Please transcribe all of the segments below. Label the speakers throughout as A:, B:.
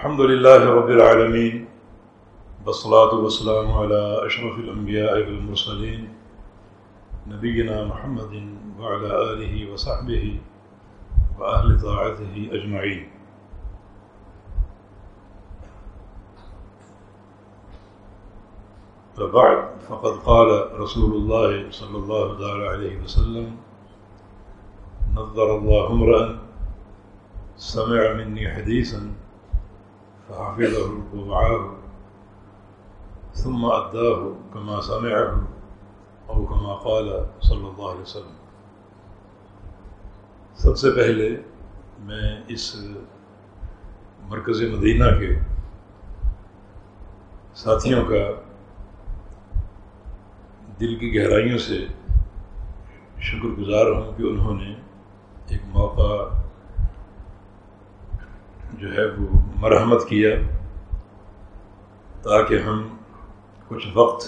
A: الحمد لله رب العالمين، والصلاة والسلام على أشرف الأنبياء والمرسلين، نبينا محمد وعلى آله وصحبه وأهل طاعته أجمعين. فبعد، فقد قال رسول الله صلى الله عليه وسلم، نظر الله امرأ، سمع مني حديثا فحفظه ووعاه ثم أداه كما سمعه أو كما قال صلی اللہ علیہ وسلم. سب سے پہلے میں اس مرکز مدینہ کے ساتھیوں کا دل کی گہرائیوں سے شکر گزار ہوں کہ انہوں نے ایک موقع جو ہے وہ مرحمت کیا تاکہ ہم کچھ وقت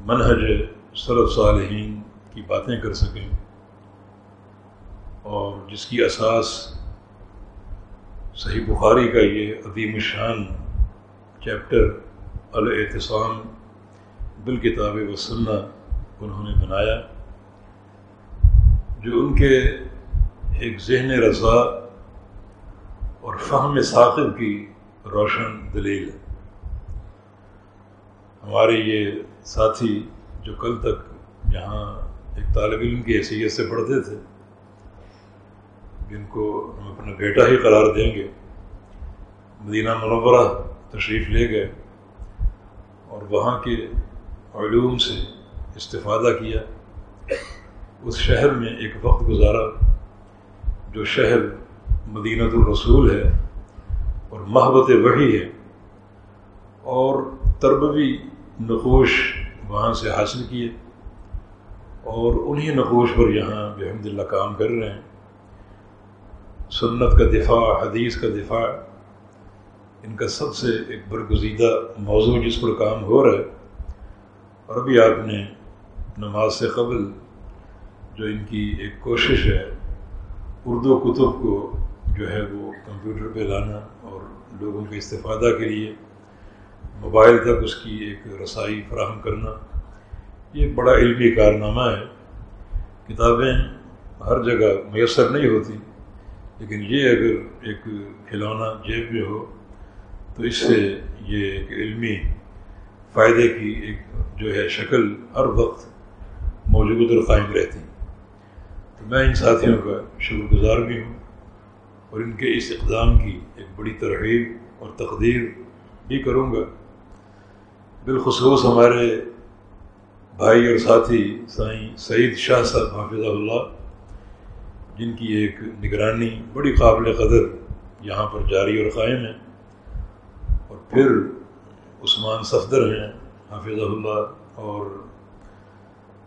A: منہج صرف صالحین کی باتیں کر سکیں اور جس کی اساس صحیح بخاری کا یہ عظیم الشان چیپٹر الاعتصام بالکتاب و سننا انہوں نے بنایا، جو ان کے ایک ذہن رضا اور فہم ثاقب کی روشن دلیل ہے۔ ہمارے یہ ساتھی جو کل تک یہاں ایک طالب علم کی حیثیت سے پڑھتے تھے، جن کو ہم اپنا بیٹا ہی قرار دیں گے، مدینہ منورہ تشریف لے گئے اور وہاں کے علوم سے استفادہ کیا۔ اس شہر میں ایک وقت گزارا جو شہر مدینہ الرسول ہے اور محبت وحی ہے اور تربوی نقوش وہاں سے حاصل کیے اور انہی نقوش پر یہاں بحمد اللہ کام کر رہے ہیں۔ سنت کا دفاع، حدیث کا دفاع، ان کا سب سے ایک برگزیدہ موضوع جس پر کام ہو رہا ہے۔ اور ابھی آپ نے نماز سے قبل جو ان کی ایک کوشش ہے، اردو کتب کو جو ہے وہ کمپیوٹر پہ لانا اور لوگوں کے استفادہ کے لیے موبائل تک اس کی ایک رسائی فراہم کرنا، یہ بڑا علمی کارنامہ ہے۔ کتابیں ہر جگہ میسر نہیں ہوتی، لیکن یہ اگر ایک کھلونا جیب میں ہو تو اس سے یہ ایک علمی فائدے کی ایک جو ہے شکل ہر وقت موجود اور قائم رہتی۔ تو میں ان ساتھیوں کا شکر گزار بھی ہوں۔ اور ان کے اس اقدام کی ایک بڑی ترغیب اور تقدیر بھی کروں گا۔ بالخصوص ہمارے بھائی اور ساتھی سائیں سعید شاہ صاحب، حافظ اللہ، جن کی ایک نگرانی بڑی قابل قدر یہاں پر جاری اور قائم ہے۔ اور پھر عثمان صفدر ہیں، حافظ اللہ اور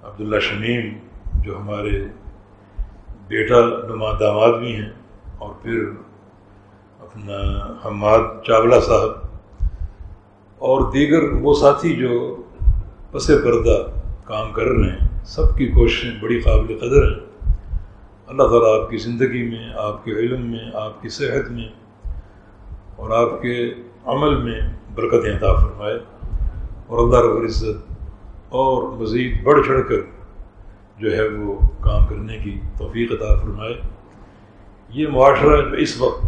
A: عبداللہ شمیم، جو ہمارے بیٹا نما داماد بھی ہیں۔ اور پھر اپنا حماد چاولہ صاحب اور دیگر وہ ساتھی جو پس پردہ کام کر رہے ہیں، سب کی کوششیں بڑی قابل قدر ہیں۔ اللہ تعالیٰ آپ کی زندگی میں، آپ کے علم میں، آپ کی صحت میں اور آپ کے عمل میں برکت عطا فرمائے۔ اور اللہ رب العزت اور مزید بڑھ چڑھ کر جو ہے وہ کام کرنے کی توفیق عطا فرمائے۔ یہ معاشرہ جو اس وقت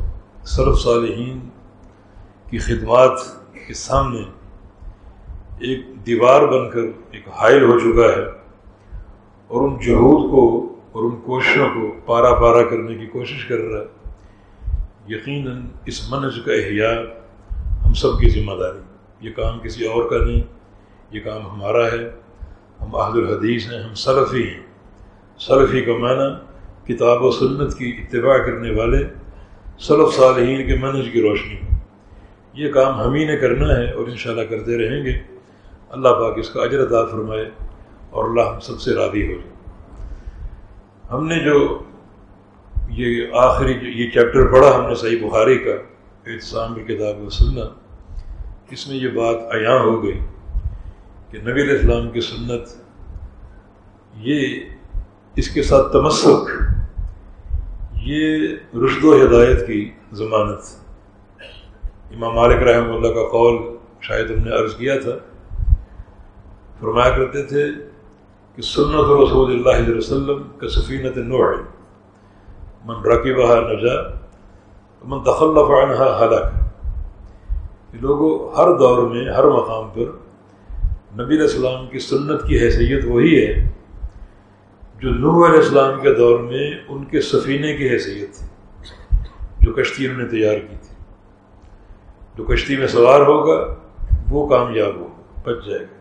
A: صرف صالحین کی خدمات کے سامنے ایک دیوار بن کر ایک حائل ہو چکا ہے اور ان جہود کو اور ان کوششوں کو پارا پارا کرنے کی کوشش کر رہا ہے، یقیناً اس منج کا احیاء ہم سب کی ذمہ داری یہ کام کسی اور کا نہیں، یہ کام ہمارا ہے۔ ہم اہل الحدیث ہیں، ہم سلفی ہیں۔ سلفی کا معنی کتاب و سنت کی اتباع کرنے والے صلف صالحین کے منج کی روشنی۔ یہ کام ہم ہی نے کرنا ہے اور انشاءاللہ کرتے رہیں گے۔ اللہ پاک اس کا اجر عطا فرمائے اور اللہ ہم سب سے راضی ہو جائے۔ ہم نے جو یہ آخری جو یہ چیپٹر پڑھا ہم نے صحیح بخاری کا احتسام کی کتاب و سننا اس میں یہ بات عیاں ہو گئی کہ نبی علیہ السلام کی سنت یہ اس کے ساتھ تمسک یہ رشد و ہدایت کی ضمانت امام مالک رحمہ اللہ کا قول شاید ہم نے عرض کیا تھا۔ فرمایا کرتے تھے کہ سنت رسول اللہ علیہ وسلم کا سفینت نوع من رقی بہا نجا، من تخلف عنہا ہلاک۔ لوگوں ہر دور میں، ہر مقام پر نبی السلام کی سنت کی حیثیت وہی ہے جو نوح علیہ السلام کے دور میں ان کے سفینے کی حیثیت تھی، جو کشتی انہوں نے تیار کی تھی۔ جو کشتی میں سوار ہوگا، وہ کامیاب ہوگا، بچ جائے گا۔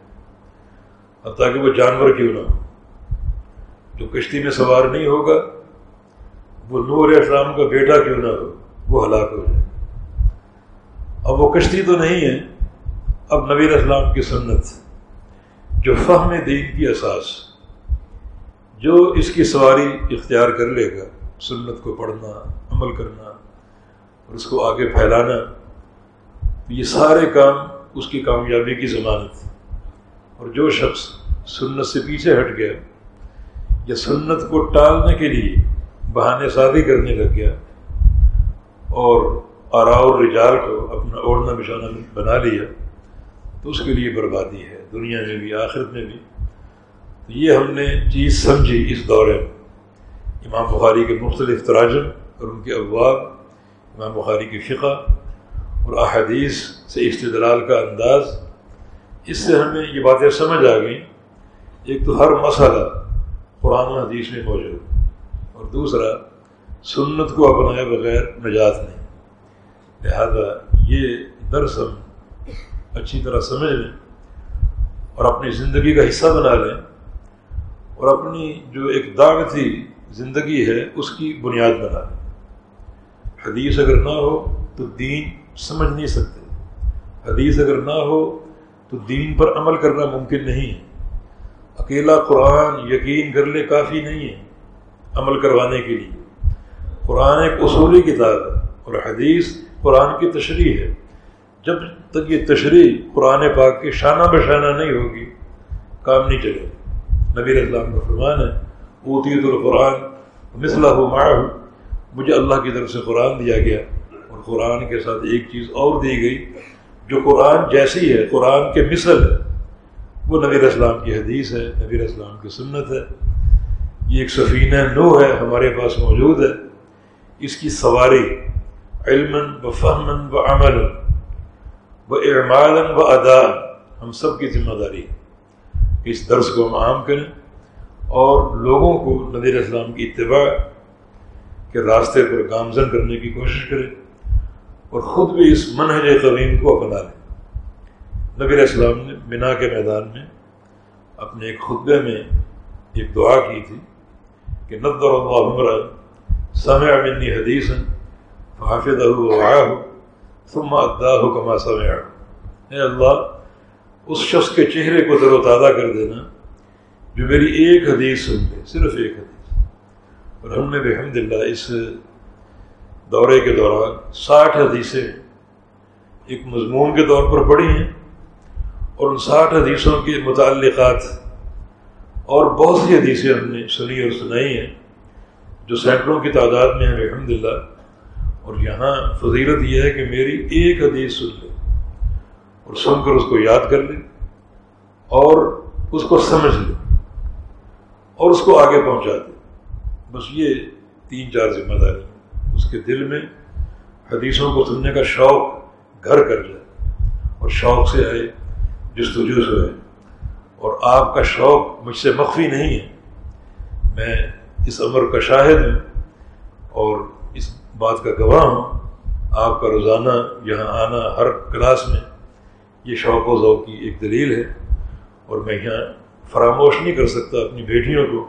A: اب تاکہ وہ جانور کیوں نہ ہو۔ جو کشتی میں سوار نہیں ہوگا، وہ نور علیہ السلام کا بیٹا کیوں نہ ہو، وہ ہلاک ہو جائے گا۔ اب وہ کشتی تو نہیں ہے، اب نبی السلام کی سنت، جو فہم دین کی اساس جو اس کی سواری اختیار کر لے گا، سنت کو پڑھنا، عمل کرنا، اور اس کو آگے پھیلانا یہ سارے کام اس کی کامیابی کی ضمانت۔ اور جو شخص سنت سے پیچھے ہٹ گیا یا سنت کو ٹالنے کے لیے بہانے سازی کرنے لگ گیا اور آرا اور رجال کو اپنا اوڑھنا بچھانا بنا لیا، تو اس کے لیے بربادی ہے، دنیا میں بھی، آخرت میں بھی۔ یہ ہم نے چیز سمجھی اس دورے میں۔ امام بخاری کے مختلف تراجم اور ان کے ابواب، امام بخاری کی فقہ اور احادیث سے استدلال کا انداز۔ اس سے ہمیں یہ باتیں سمجھ آ گئیں۔ ایک تو ہر مسئلہ قرآن و حدیث میں موجود اور دوسرا، سنت کو اپنائے بغیر نجات نہیں۔ لہذا یہ درس ہم اچھی طرح سمجھ لیں اور اپنی زندگی کا حصہ بنا لیں۔ اور اپنی جو ایک دعوتی زندگی ہے، اس کی بنیاد بنا حدیث اگر نہ ہو تو دین سمجھ نہیں سکتے۔ حدیث اگر نہ ہو تو دین پر عمل کرنا ممکن نہیں ہے۔ اکیلا قرآن یقین کر لے کافی نہیں ہے عمل کروانے کے لیے۔ قرآن ایک اصولی کتاب ہے اور حدیث قرآن کی تشریح ہے۔ جب تک یہ تشریح قرآن پاک کے شانہ بشانہ نہیں ہوگی، کام نہیں چلے گا۔ نبی السلام کا فرمان ہے، اوتیت القرآن مثلا ہو مجھے اللہ کی طرف سے قرآن دیا گیا۔ اور قرآن کے ساتھ ایک چیز اور دی گئی، جو قرآن جیسی ہے، قرآن کے مثل ہے۔ وہ نبی السلام کی حدیث ہے، نبی السلام کی سنت ہے۔ یہ ایک سفینہ نو ہے، ہمارے پاس موجود ہے۔ اس کی سواری علم و فہمن و عمل و اعمال و ادا ہم سب کی ذمہ داری ہے۔ کہ اس درس کو ہم عام کریں اور لوگوں کو نبی السلام کی اتباع کے راستے پر گامزن کرنے کی کوشش کریں اور خود بھی اس منہج قویم کو اپنا لیں۔ نبی السلام نے بنا کے میدان میں اپنے ایک خطبے میں ایک دعا کی تھی کہ ندر اللہ عمر سمع منی حدیث حافظ ہو ثم اداہ کما سمع اے اللہ اس شخص کے چہرے کو تر و تازہ کر دینا جو میری ایک حدیث سن لے صرف ایک حدیث۔ اور ہم نے بحمد اللہ اس دورے کے دوران ساٹھ حدیثیں ایک مضمون کے طور پر پڑھی ہیں اور ان ساٹھ حدیثوں کے متعلقات اور بہت سی حدیثیں ہم نے سنی اور سنائی ہیں جو سینکڑوں کی تعداد میں ہیں الحمد للہ اور یہاں فضیلت یہ ہے کہ میری ایک حدیث سن لے۔ اور سن کر اس کو یاد کر لے اور اس کو سمجھ لے اور اس کو آگے پہنچا دے بس یہ تین چار ذمہ داری اس کے دل میں حدیثوں کو سننے کا شوق گھر کر جائے اور شوق سے آئے جستجو سے آئے اور آپ کا شوق مجھ سے مخفی نہیں ہے۔ میں اس عمر کا شاہد ہوں اور اس بات کا گواہ ہوں۔ آپ کا روزانہ یہاں آنا ہر کلاس میں یہ شوق و ذوق کی ایک دلیل ہے اور میں یہاں فراموش نہیں کر سکتا اپنی بیٹیوں کو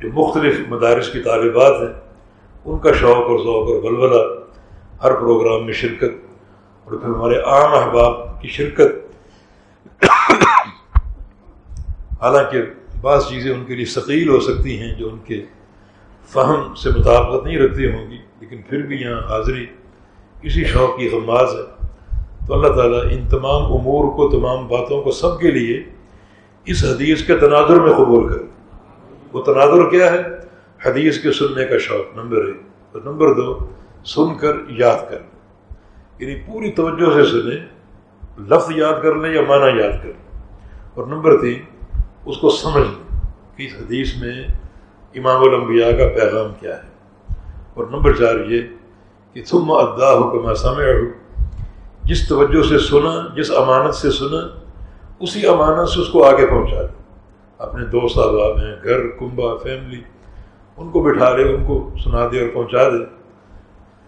A: جو مختلف مدارس کی طالبات ہیں، ان کا شوق اور ذوق اور ولولہ ہر پروگرام میں شرکت اور پھر ہمارے عام احباب کی شرکت۔ حالانکہ بعض چیزیں ان کے لیے ثقیل ہو سکتی ہیں جو ان کے فہم سے مطابقت نہیں رکھتی ہوں گی، لیکن پھر بھی یہاں حاضری کسی شوق کی غماز ہے۔ تو اللہ تعالیٰ ان تمام امور کو، تمام باتوں کو سب کے لیے اس حدیث کے تناظر میں قبول کرے۔ وہ تناظر کیا ہے؟ حدیث کے سننے کا شوق، نمبر ایک۔ اور نمبر دو، سن کر یاد کر یعنی پوری توجہ سے سنیں، لفظ یاد کر لیں یا معنی یاد کر لیں۔ اور نمبر تین، اس کو سمجھ لیں کہ اس حدیث میں امام الانبیاء کا پیغام کیا ہے۔ اور نمبر چار یہ کہ تم ادا ہو کہ میں سامع ہو جس توجہ سے سنا، جس امانت سے سنا، اسی امانت سے اس کو آگے پہنچا دیں اپنے دوست احباب ہیں، گھر کنبا فیملی ان کو بٹھا لے، ان کو سنا دے اور پہنچا دے۔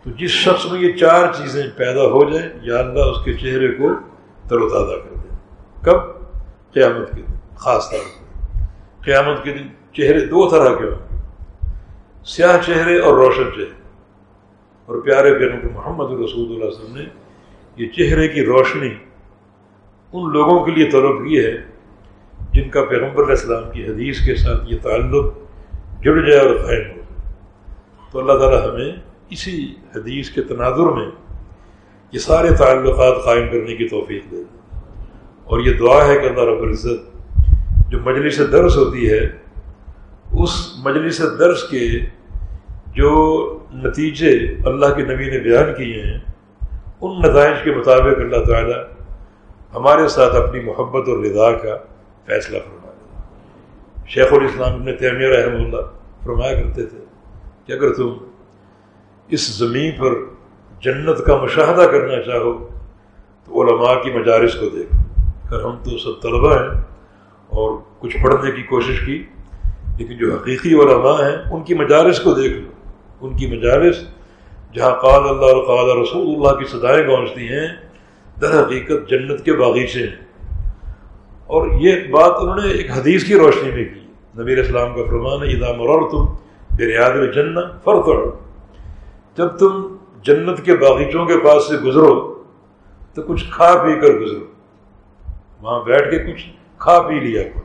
A: تو جس شخص میں یہ چار چیزیں پیدا ہو جائیں، یا اللہ اس کے چہرے کو تر و تازہ کر دے۔ کب؟ قیامت کے دن، خاص طور پر۔ قیامت کے دن چہرے دو طرح کے ہوں۔ سیاہ چہرے اور روشن چہرے۔ اور پیارے پیارے محمد رسول اللہ علیہ وسلم نے یہ چہرے کی روشنی ان لوگوں کے لیے طلب کی ہے جن کا پیغمبر علیہ السلام کی حدیث کے ساتھ یہ تعلق جڑ جائے اور قائم ہو تو اللہ تعالیٰ ہمیں اسی حدیث کے تناظر میں یہ سارے تعلقات قائم کرنے کی توفیق دے۔ اور یہ دعا ہے کہ اللہ رب العزت جو مجلس درس ہوتی ہے، اس مجلس درس کے جو نتیجے اللہ کے نبی نے بیان کیے ہیں ان نتائج کے مطابق اللہ تعالیٰ ہمارے ساتھ اپنی محبت اور رضا کا فیصلہ فرما دے شیخ الاسلام ابن تیمیہ رحمہ اللہ فرمایا کرتے تھے کہ اگر تم اس زمین پر جنت کا مشاہدہ کرنا چاہو تو علماء کی مجالس کو دیکھو کر ہم تو سب طلبہ ہیں اور کچھ پڑھنے کی کوشش کی، لیکن جو حقیقی علماء ہیں، ان کی مجالس کو دیکھ لو۔ ان کی مجالس جہاں قال اللہ اور قال رسول اللہ کی صدائیں پہنچتی ہیں، در حقیقت جنت کے باغیچے ہیں۔ اور یہ بات انہوں نے ایک حدیث کی روشنی میں کی۔ نبیر اسلام کا فرمان ہے ادا مرور تم بریاد جنت فرق جب تم جنت کے باغیچوں کے پاس سے گزرو، تو کچھ کھا پی کر گزرو۔ وہاں بیٹھ کے کچھ کھا پی لیا کرو۔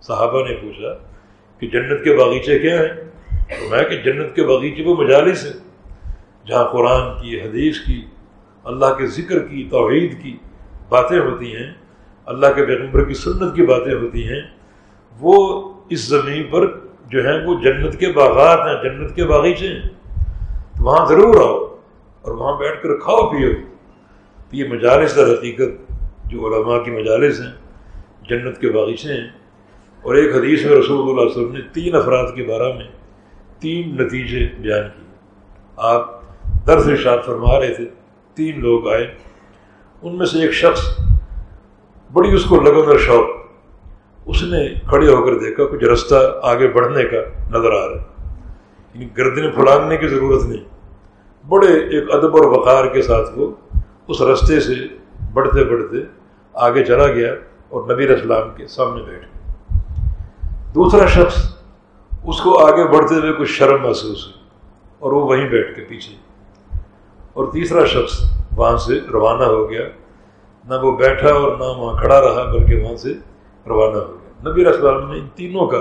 A: صحابہ نے پوچھا کہ جنت کے باغیچے کیا ہیں؟ میں کہ جنت کے باغیچے وہ مجالس ہیں۔ جہاں قرآن کی، حدیث کی، اللہ کے ذکر کی، توحید کی باتیں ہوتی ہیں، اللہ کے پیغمبر کی سنت کی باتیں ہوتی ہیں، وہ اس زمین پر جو ہیں وہ جنت کے باغات ہیں، جنت کے باغیچے ہیں۔ تو وہاں ضرور آؤ اور وہاں بیٹھ کر کھاؤ، پیو۔ تو یہ مجالس در حقیقت جو علماء کی مجالس ہیں، جنت کے باغیچے ہیں۔ اور ایک حدیث میں رسول اللہ علیہ وسلم نے تین افراد کے بارے میں تین نتیجے بیان کیے۔ آپ درس ارشاد فرما رہے تھے، تین لوگ آئے۔ ان میں سے ایک شخص بڑی اس کو لگن اور شوق، اس نے کھڑے ہو کر دیکھا، کچھ رستہ آگے بڑھنے کا نظر آ رہا۔ ہے یعنی گردن پھلاننے کی ضرورت نہیں۔ بڑے ایک ادب اور وقار کے ساتھ وہ اس رستے سے بڑھتے بڑھتے آگے چلا گیا اور نبی اسلام کے سامنے بیٹھ گیا۔ دوسرا شخص اس کو آگے بڑھتے ہوئے کچھ شرم محسوس ہوئی اور وہ وہیں بیٹھ کے پیچھے۔ اور تیسرا شخص وہاں سے روانہ ہو گیا۔ نہ وہ بیٹھا اور نہ وہاں کھڑا رہا، بلکہ وہاں سے روانہ ہو گیا۔ نبی اسلام نے ان تینوں کا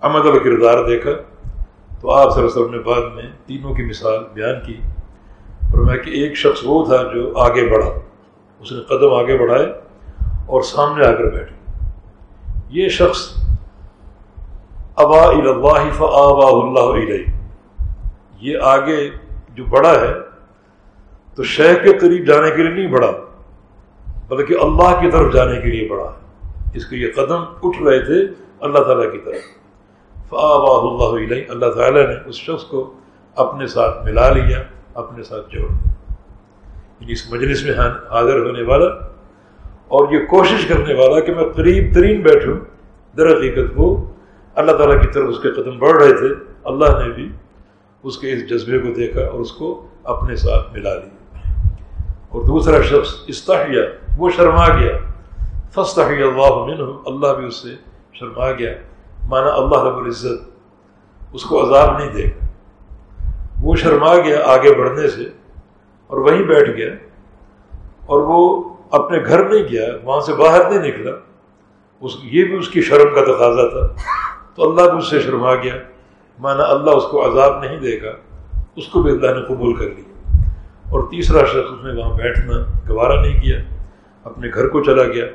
A: عمد و کردار دیکھا۔ تو آپ صلی اللہ علیہ وسلم نے بعد میں تینوں کی مثال بیان کی۔ اور میں کہ ایک شخص وہ تھا جو آگے بڑھا۔ اس نے قدم آگے بڑھائے اور سامنے آ کر بیٹھے یہ شخص ابا اللہ فآبا اللہ علیہ یہ آگے جو بڑا ہے تو شہ کے قریب جانے کے لیے نہیں بڑھا، بلکہ اللہ کی طرف جانے کے لیے بڑھا۔ ہے اس کے یہ قدم اٹھ رہے تھے اللہ تعالیٰ کی طرف۔ فآبا اللہ علیہ اللہ تعالیٰ نے اس شخص کو اپنے ساتھ ملا لیا، اپنے ساتھ جوڑ دیا یعنی اس مجلس میں حاضر ہونے والا، اور یہ کوشش کرنے والا کہ میں قریب ترین بیٹھوں۔ در حقیقت وہ اللہ تعالیٰ کی طرف اس کے قدم بڑھ رہے تھے۔ اللہ نے بھی اس کے اس جذبے کو دیکھا اور اس کو اپنے ساتھ ملا لیا۔ اور دوسرا شخص استحیہ وہ شرما گیا۔ فستحی اللہ منہ اللہ بھی اس سے شرما گیا۔ مانا اللہ رب العزت، اس کو عذاب نہیں دے گا۔ وہ شرما گیا آگے بڑھنے سے اور وہیں بیٹھ گیا۔ اور وہ اپنے گھر نہیں گیا، وہاں سے باہر نہیں نکلا۔ اس، یہ بھی اس کی شرم کا تقاضا تھا۔ تو اللہ بھی اس سے شرما گیا۔ مانا اللہ اس کو عذاب نہیں دے گا، اس کو بھی اللہ نے قبول کر لیا۔ اور تیسرا شخص اس نے وہاں بیٹھنا گوارا نہیں کیا، اپنے گھر کو چلا گیا۔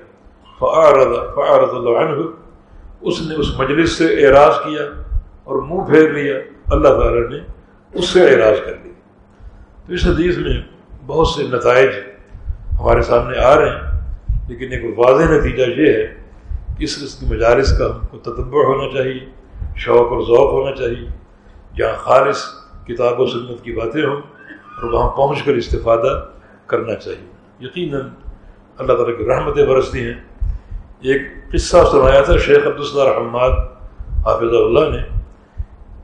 A: فعارض فعارض اللہ عنہ اس نے اس مجلس سے اعراض کیا اور منہ پھیر لیا۔ اللہ تعالیٰ نے اس سے اعراض کر لیا۔ تو اس حدیث میں بہت سے نتائج ہمارے سامنے آ رہے ہیں، لیکن ایک واضح نتیجہ یہ ہے کہ اس قسم کی مجالس کا ہم کو تدبر ہونا چاہیے، شوق اور ذوق ہونا چاہیے۔ جہاں خالص کتاب و سنت کی باتیں ہوں اور وہاں پہنچ کر استفادہ کرنا چاہیے۔ یقیناً اللہ تعالیٰ کی رحمتیں برستی ہیں۔ ایک قصہ سنایا تھا شیخ عبداللہ رحماد حافظ اللہ نے۔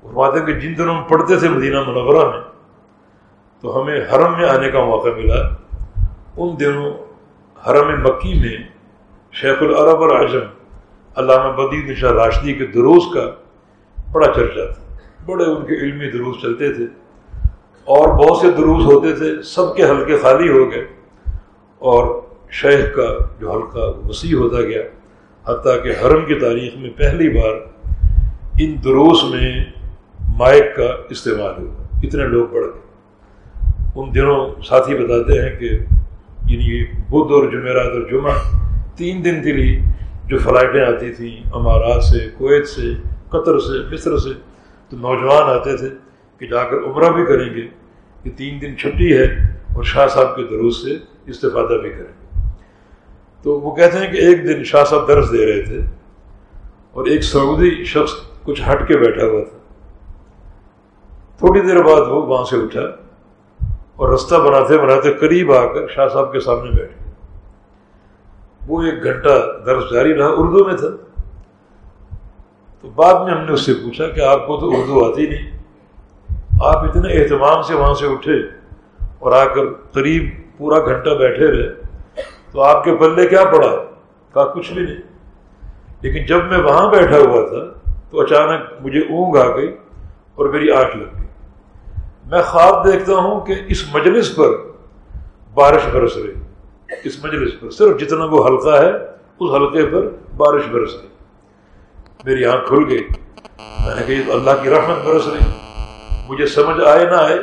A: فرماتے ہیں کہ جن دنوں میں پڑھتے تھے مدینہ منورہ میں، تو ہمیں حرم میں آنے کا موقع ملا۔ ان دنوں حرم مکی میں شیخ العرب العظم علامہ بدی نشا راشدی کے دروس کا بڑا چرچا تھا۔ بڑے ان کے علمی دروس چلتے تھے۔ اور بہت سے دروس ہوتے تھے، سب کے حلقے خالی ہو گئے اور شیخ کا جو حلقہ وسیع ہوتا گیا، حتیٰ کہ حرم کی تاریخ میں پہلی بار ان دروس میں مائک کا استعمال ہوا۔ اتنے لوگ بڑھ گئے۔ ان دنوں ساتھی بتاتے ہیں کہ یعنی بدھ اور جمعرات اور جمعہ تین دن کے لیے جو فلائٹیں آتی تھیں، امارات سے، کویت سے، قطر سے، مصر سے، تو نوجوان آتے تھے۔ کہ جا کر عمرہ بھی کریں گے کہ تین دن چھٹی ہے اور شاہ صاحب کے دروس سے استفادہ بھی کریں گے۔ تو وہ کہتے ہیں کہ ایک دن شاہ صاحب درس دے رہے تھے اور ایک سعودی شخص کچھ ہٹ کے بیٹھا ہوا تھا۔ تھوڑی دیر بعد وہ وہاں سے اٹھا اور رستہ بناتے بناتے قریب آ کر شاہ صاحب کے سامنے بیٹھ گئے وہ ایک گھنٹہ درس جاری رہا، اردو میں تھا۔ تو بعد میں ہم نے اس سے پوچھا کہ آپ کو تو اردو آتی نہیں۔ آپ اتنے اہتمام سے وہاں سے اٹھے اور آ کر قریب پورا گھنٹہ بیٹھے رہے، تو آپ کے پلے کیا پڑا؟ کہا، کچھ بھی نہیں۔ لیکن جب میں وہاں بیٹھا ہوا تھا، تو اچانک مجھے اونگ آ گئی اور میری آنکھ لگ گئی۔ میں خواب دیکھتا ہوں کہ اس مجلس پر بارش برس رہی۔ اس مجلس پر صرف جتنا وہ حلقہ ہے، اس حلقے پر بارش برس رہی۔ میری آنکھ کھل گئی۔ میں نے کہی اللہ کی رحمت برس رہی۔ مجھے سمجھ آئے نہ آئے،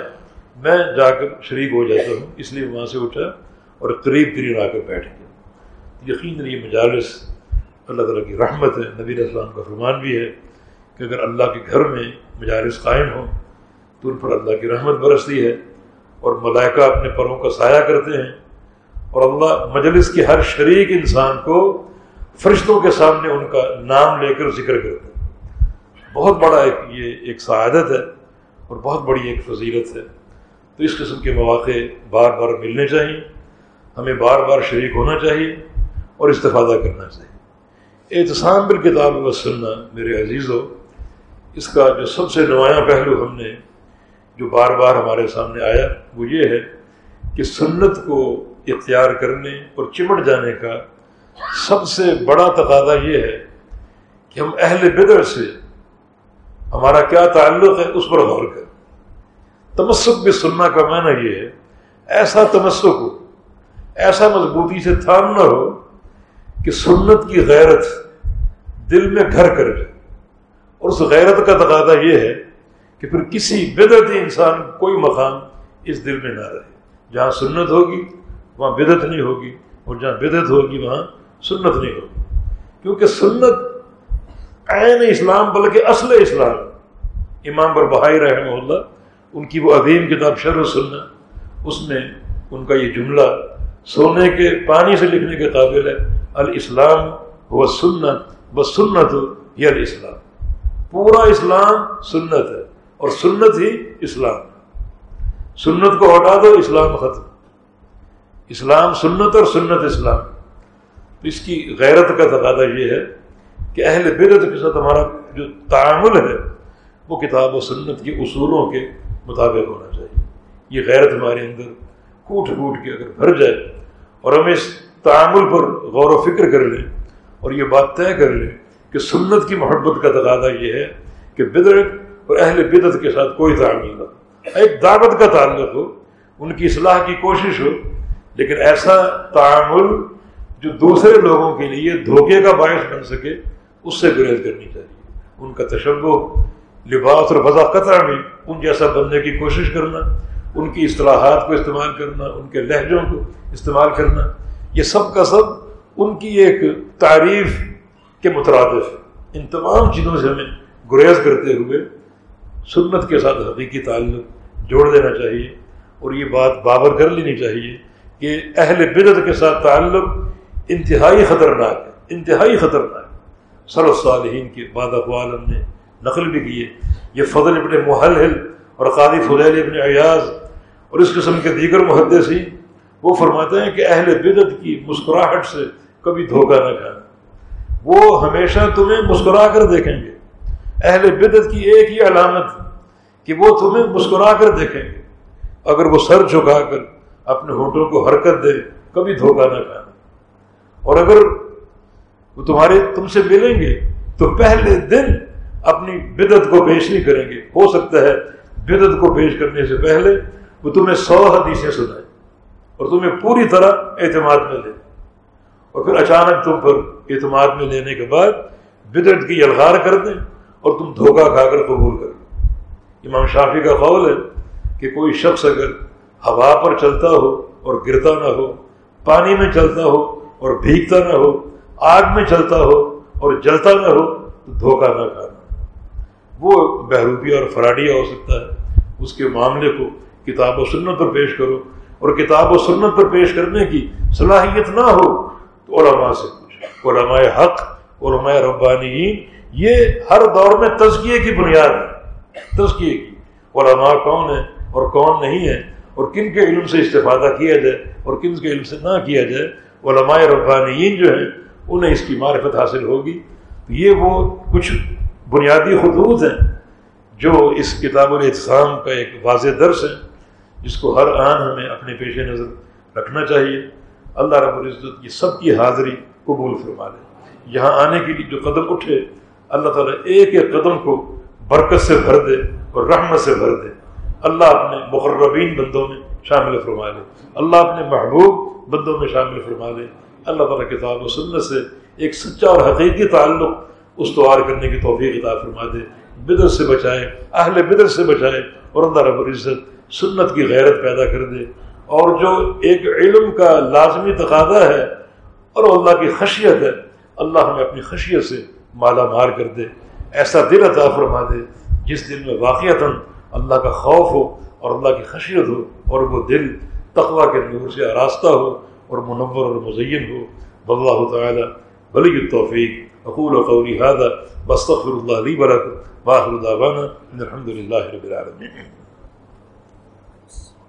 A: میں جا کر شریک ہو جاتا ہوں، اس لیے وہاں سے اٹھا اور قریب ترین آ کر بیٹھ گیا۔ یقین یہ مجالس اللہ تعالیٰ کی رحمت ہے، نبی السلام کا فرمان بھی ہے کہ اگر اللہ کے گھر میں مجالس قائم ہوں تو ان پر اللہ کی رحمت برستی ہے اور ملائکہ اپنے پروں کا سایہ کرتے ہیں اور اللہ مجلس کے ہر شریک انسان کو فرشتوں کے سامنے ان کا نام لے کر ذکر کرتے ہیں بہت بڑا ایک یہ ایک سعادت ہے۔ اور بہت بڑی ایک فضیلت ہے۔ تو اس قسم کے مواقع بار بار ملنے چاہیے، ہمیں بار بار شریک ہونا چاہیے اور استفادہ کرنا چاہیے۔ احتسام بال کتاب و سننا میرے عزیز ہو اس کا جو سب سے نمایاں پہلو ہم نے جو بار بار ہمارے سامنے آیا، وہ یہ ہے کہ سنت کو اختیار کرنے اور چمٹ جانے کا سب سے بڑا تقاضا یہ ہے کہ ہم اہل بدر سے ہمارا کیا تعلق ہے اس پر غور کریں۔ تمسک بھی سننا کا معنی یہ ہے، ایسا تمسک ہو، ایسا مضبوطی سے تھامنا ہو کہ سنت کی غیرت دل میں گھر کر جائے۔ اور اس غیرت کا تقاضا یہ ہے کہ پھر کسی بدرتی انسان کوئی مقام اس دل میں نہ رہے۔ جہاں سنت ہوگی، وہاں بدت نہیں ہوگی، اور جہاں بدت ہوگی، وہاں سنت نہیں ہوگی۔ کیونکہ سنت عین اسلام بلکہ اصل اسلام. امام پر بہائی رحمہ اللہ، ان کی وہ عظیم کتاب شر سننا اس میں ان کا یہ جملہ، سونے کے پانی سے لکھنے کے قابل ہے، الاسلام وہ سنت بس سنت یہ الاسلام. پورا اسلام سنت ہے، اور سنت ہی اسلام. سنت کو ہٹا دو، اسلام ختم. اسلام سنت اور سنت اسلام. اس کی غیرت کا تقاضا یہ ہے کہ اہل بدت کے ساتھ ہمارا جو تعامل ہے، وہ کتاب و سنت کے اصولوں کے مطابق ہونا چاہیے۔ یہ غیرت ہمارے اندر کوٹ کوٹ کے اگر بھر جائے اور ہم اس تعامل پر غور و فکر کر لیں اور یہ بات طے کر لیں کہ سنت کی محبت کا تقاضا یہ ہے کہ بدرت اور اہل بدت کے ساتھ کوئی تعامل نہ ایک دعوت کا تعلق ہو، ان کی اصلاح کی کوشش ہو، لیکن ایسا تعامل جو دوسرے لوگوں کے لیے دھوکے کا باعث بن سکے اس سے گریز کرنی چاہیے۔ ان کا تشبہ، لباس اور وضا قطرہ میں ان جیسا بننے کی کوشش کرنا، ان کی اصطلاحات کو استعمال کرنا، ان کے لہجوں کو استعمال کرنا، یہ سب کا سب ان کی ایک تعریف کے مترادف ان تمام چیزوں سے ہمیں گریز کرتے ہوئے سنت کے ساتھ حقیقی تعلق جوڑ دینا چاہیے اور یہ بات بابر کر لینی چاہیے کہ اہل بدت کے ساتھ تعلق انتہائی خطرناک ہے، انتہائی خطرناک سر الصالحین کے بعد اقوال ہم نے نقل بھی کیے یہ فضل ابن محل اور قادی فضیل ابن ایاز اور اس قسم کے دیگر محدثین، وہ فرماتے ہیں کہ اہل بدت کی مسکراہٹ سے کبھی دھوکہ نہ کھانا وہ ہمیشہ تمہیں مسکرا کر دیکھیں گے۔ اہل بدت کی ایک ہی علامت کہ وہ تمہیں مسکرا کر دیکھیں گے۔ اگر وہ سر جھکا کر اپنے ہوٹل کو حرکت دے، کبھی دھوکہ نہ کھانا اور اگر وہ تمہارے تم سے ملیں گے تو پہلے دن اپنی بدت کو پیش نہیں کریں گے۔ ہو سکتا ہے بدت کو پیش کرنے سے پہلے وہ تمہیں سو حدیثیں سنائے اور تمہیں پوری طرح اعتماد میں لے۔ اور پھر اچانک تم پر اعتماد میں لینے کے بعد بدعت کی الغار کر دیں اور تم دھوکہ کھا کر قبول کر امام شافی کا قول ہے کہ کوئی شخص اگر ہوا پر چلتا ہو اور گرتا نہ ہو، پانی میں چلتا ہو اور بھیگتا نہ ہو آگ میں چلتا ہو اور جلتا نہ ہو تو دھوکہ نہ کھانا۔ وہ بہروپیہ اور فراڈیا ہو سکتا ہے۔ اس کے معاملے کو کتاب و سنت پر پیش کرو اور کتاب و سنت پر پیش کرنے کی صلاحیت نہ ہو تو علماء سے پوچھو علماء حق، علماء ربانیین، یہ ہر دور میں تزکیے کی بنیاد ہے۔ تزکیے کی۔ علماء کون ہے اور کون نہیں ہے اور کن کے علم سے استفادہ کیا جائے؟ اور کن کے علم سے نہ کیا جائے؟ علماء ربانیین جو ہیں انہیں اس کی معرفت حاصل ہوگی۔ یہ وہ کچھ بنیادی خطوط ہیں جو اس کتاب الاعتصام کا ایک واضح درس ہے جس کو ہر آن ہمیں اپنے پیش نظر رکھنا چاہیے۔ اللہ رب العزت کی سب کی حاضری قبول فرما لے۔ یہاں آنے کے لیے جو قدم اٹھے، اللہ تعالیٰ ایک ایک قدم کو برکت سے بھر دے اور رحمت سے بھر دے۔ اللہ اپنے مقربین بندوں میں شامل فرما لے۔ اللہ اپنے محبوب بندوں میں شامل فرما لے۔ اللہ تعالیٰ کتاب و سنت سے ایک سچا اور حقیقی تعلق استوار کرنے کی توفیق کتاب فرما دے۔ بدر سے بچائے اہل بدر سے بچائے اور اللہ رب العزت سنت کی غیرت پیدا کر دے۔ اور جو ایک علم کا لازمی تقاضا ہے اور اللہ کی خشیت ہے، اللہ ہمیں اپنی خشیت سے مالا مار کر دے۔ ایسا دل عطا فرما دے جس دل میں واقعات اللہ کا خوف ہو اور اللہ کی خشیت ہو اور وہ دل تقوا کے نور سے آراستہ ہو۔ اور منور اور مزین ہو۔ بلّہ تعالیٰ بلی التوفیق۔ اقول و قوری هذا بستغفر اللہ لی برک باخر دعوانا الحمد للہ رب العالمین۔